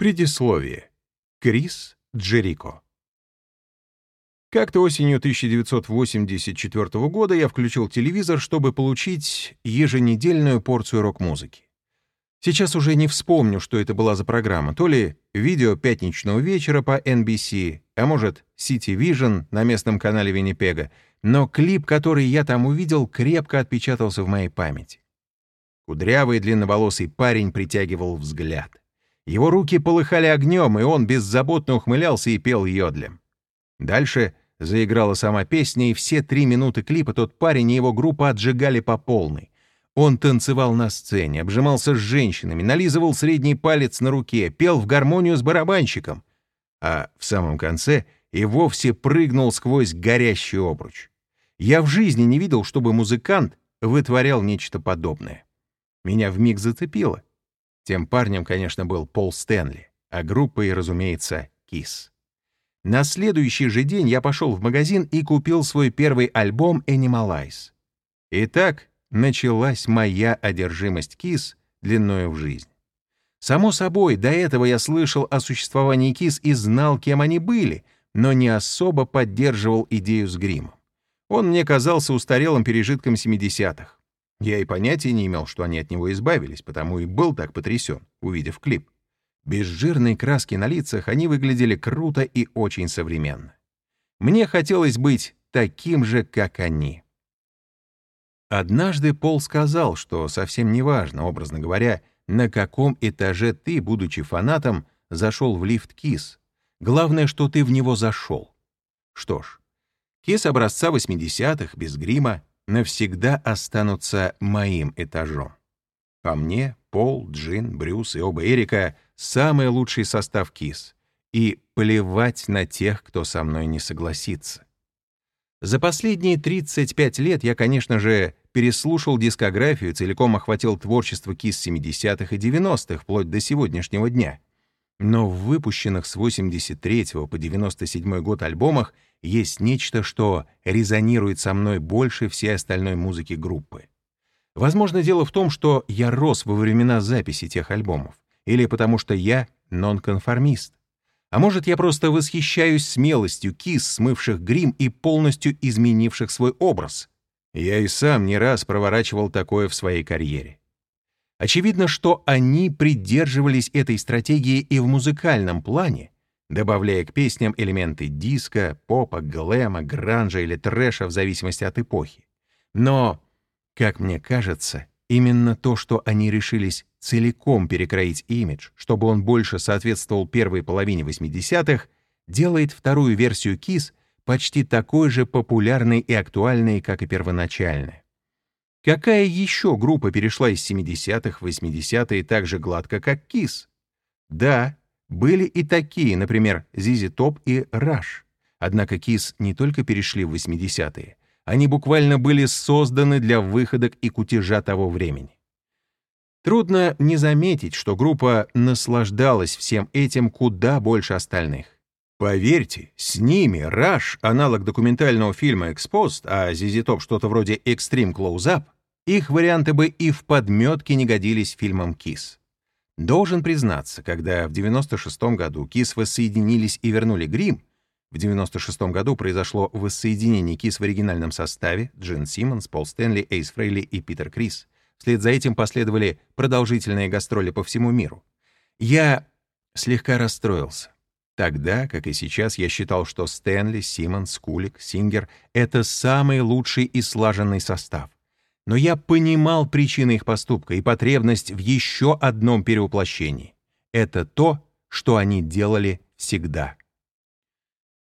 Предисловие. Крис Джерико. Как-то осенью 1984 года я включил телевизор, чтобы получить еженедельную порцию рок-музыки. Сейчас уже не вспомню, что это была за программа. То ли видео пятничного вечера по NBC, а может, City Vision на местном канале Виннипега, но клип, который я там увидел, крепко отпечатался в моей памяти. Кудрявый длинноволосый парень притягивал взгляд. Его руки полыхали огнем, и он беззаботно ухмылялся и пел йодлем. Дальше заиграла сама песня, и все три минуты клипа тот парень и его группа отжигали по полной. Он танцевал на сцене, обжимался с женщинами, нализывал средний палец на руке, пел в гармонию с барабанщиком, а в самом конце и вовсе прыгнул сквозь горящий обруч. Я в жизни не видел, чтобы музыкант вытворял нечто подобное. Меня вмиг зацепило. Тем парнем, конечно, был Пол Стэнли, а группой, разумеется, Кис. На следующий же день я пошел в магазин и купил свой первый альбом Animalize. Итак, началась моя одержимость Кис длиною в жизнь. Само собой, до этого я слышал о существовании Кис и знал, кем они были, но не особо поддерживал идею с гримом. Он мне казался устарелым пережитком 70-х. Я и понятия не имел, что они от него избавились, потому и был так потрясен, увидев клип. Без жирной краски на лицах они выглядели круто и очень современно. Мне хотелось быть таким же, как они. Однажды Пол сказал, что совсем неважно, образно говоря, на каком этаже ты, будучи фанатом, зашел в лифт Кис. Главное, что ты в него зашел. Что ж, Кис образца 80-х, без грима, навсегда останутся моим этажом. По мне, Пол, Джин, Брюс и оба Эрика — самый лучший состав КИС. И плевать на тех, кто со мной не согласится. За последние 35 лет я, конечно же, переслушал дискографию, целиком охватил творчество КИС 70-х и 90-х, вплоть до сегодняшнего дня. Но в выпущенных с 83 по 97 год альбомах есть нечто, что резонирует со мной больше всей остальной музыки группы. Возможно, дело в том, что я рос во времена записи тех альбомов, или потому что я нонконформист. А может, я просто восхищаюсь смелостью кис, смывших грим и полностью изменивших свой образ. Я и сам не раз проворачивал такое в своей карьере. Очевидно, что они придерживались этой стратегии и в музыкальном плане, добавляя к песням элементы диска, попа, глэма, гранжа или трэша в зависимости от эпохи. Но, как мне кажется, именно то, что они решились целиком перекроить имидж, чтобы он больше соответствовал первой половине 80-х, делает вторую версию KISS почти такой же популярной и актуальной, как и первоначальная. Какая еще группа перешла из 70-х в 80-е так же гладко, как KISS? Да, были и такие, например, ZZ Top и Rush. Однако Kiss не только перешли в 80-е, они буквально были созданы для выходок и кутежа того времени. Трудно не заметить, что группа наслаждалась всем этим куда больше остальных. Поверьте, с ними Rush, аналог документального фильма «Exposed», а ZZ Top что-то вроде «Extreme Close-Up», их варианты бы и в подметки не годились фильмам Kiss. Должен признаться, когда в 96 году Kiss воссоединились и вернули грим, в 96 году произошло воссоединение Kiss в оригинальном составе Джин Симмонс, Пол Стэнли, Эйс Фрейли и Питер Крис. Вслед за этим последовали продолжительные гастроли по всему миру. Я слегка расстроился. Тогда, как и сейчас, я считал, что Стэнли, Симмонс, Кулик, Сингер — это самый лучший и слаженный состав но я понимал причины их поступка и потребность в еще одном перевоплощении. Это то, что они делали всегда.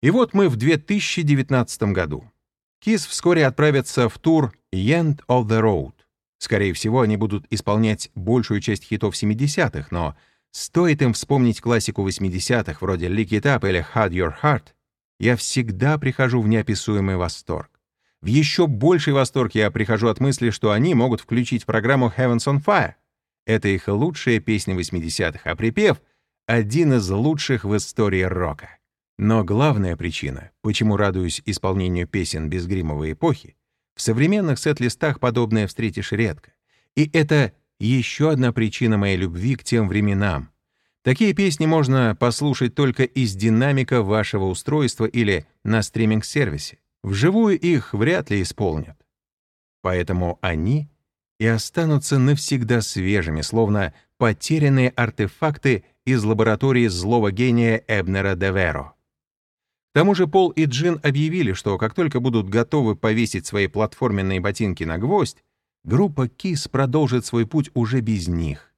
И вот мы в 2019 году. Кис вскоре отправятся в тур «End of the Road». Скорее всего, они будут исполнять большую часть хитов 70-х, но стоит им вспомнить классику 80-х, вроде «Lick It Up» или «Hard Your Heart», я всегда прихожу в неописуемый восторг. В еще больший восторг я прихожу от мысли, что они могут включить в программу Heavens on Fire. Это их лучшая песня 80-х, а припев — один из лучших в истории рока. Но главная причина, почему радуюсь исполнению песен без гримовой эпохи, в современных сет-листах подобное встретишь редко. И это еще одна причина моей любви к тем временам. Такие песни можно послушать только из динамика вашего устройства или на стриминг-сервисе. Вживую их вряд ли исполнят. Поэтому они и останутся навсегда свежими, словно потерянные артефакты из лаборатории злого гения Эбнера Деверо. К тому же Пол и Джин объявили, что как только будут готовы повесить свои платформенные ботинки на гвоздь, группа Kiss продолжит свой путь уже без них.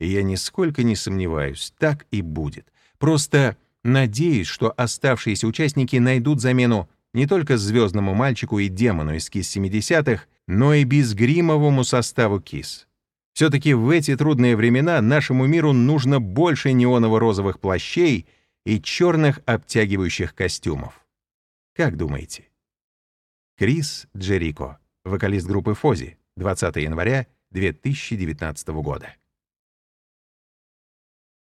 И я нисколько не сомневаюсь, так и будет. Просто надеюсь, что оставшиеся участники найдут замену не только звездному мальчику и демону из КИС 70-х, но и безгримовому составу КИС. Все-таки в эти трудные времена нашему миру нужно больше неоново-розовых плащей и черных обтягивающих костюмов. Как думаете? Крис Джерико, вокалист группы Фози, 20 января 2019 года.